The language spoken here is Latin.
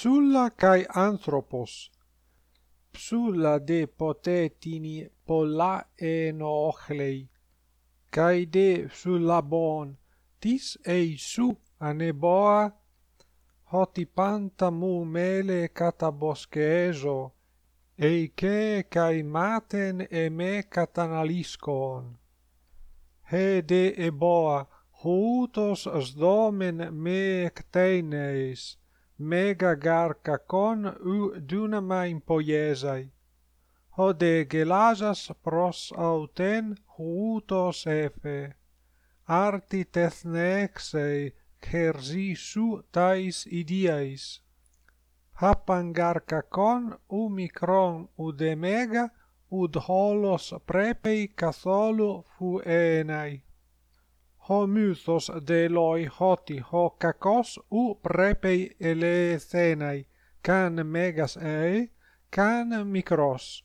Psulla kai anthropos. Psulla de potetini polla enochlei. Kai de psullabon tis eisu aneboa Hoti panta mu mele kataboskeiso eike kai maten e me katanaliskon. He de eboa Houtos sdomen me kteineis mega garca con u dunama impoiesai. Hode gelasas pros auten huutos efe. Arti tethnexei kersi su tais idiais. Hapangarkakon u mikron u demega ud holos prepei catholu fu enai ho mythos de loi hoti ho kakos u prepei elesenai, can megas ei, can mikros.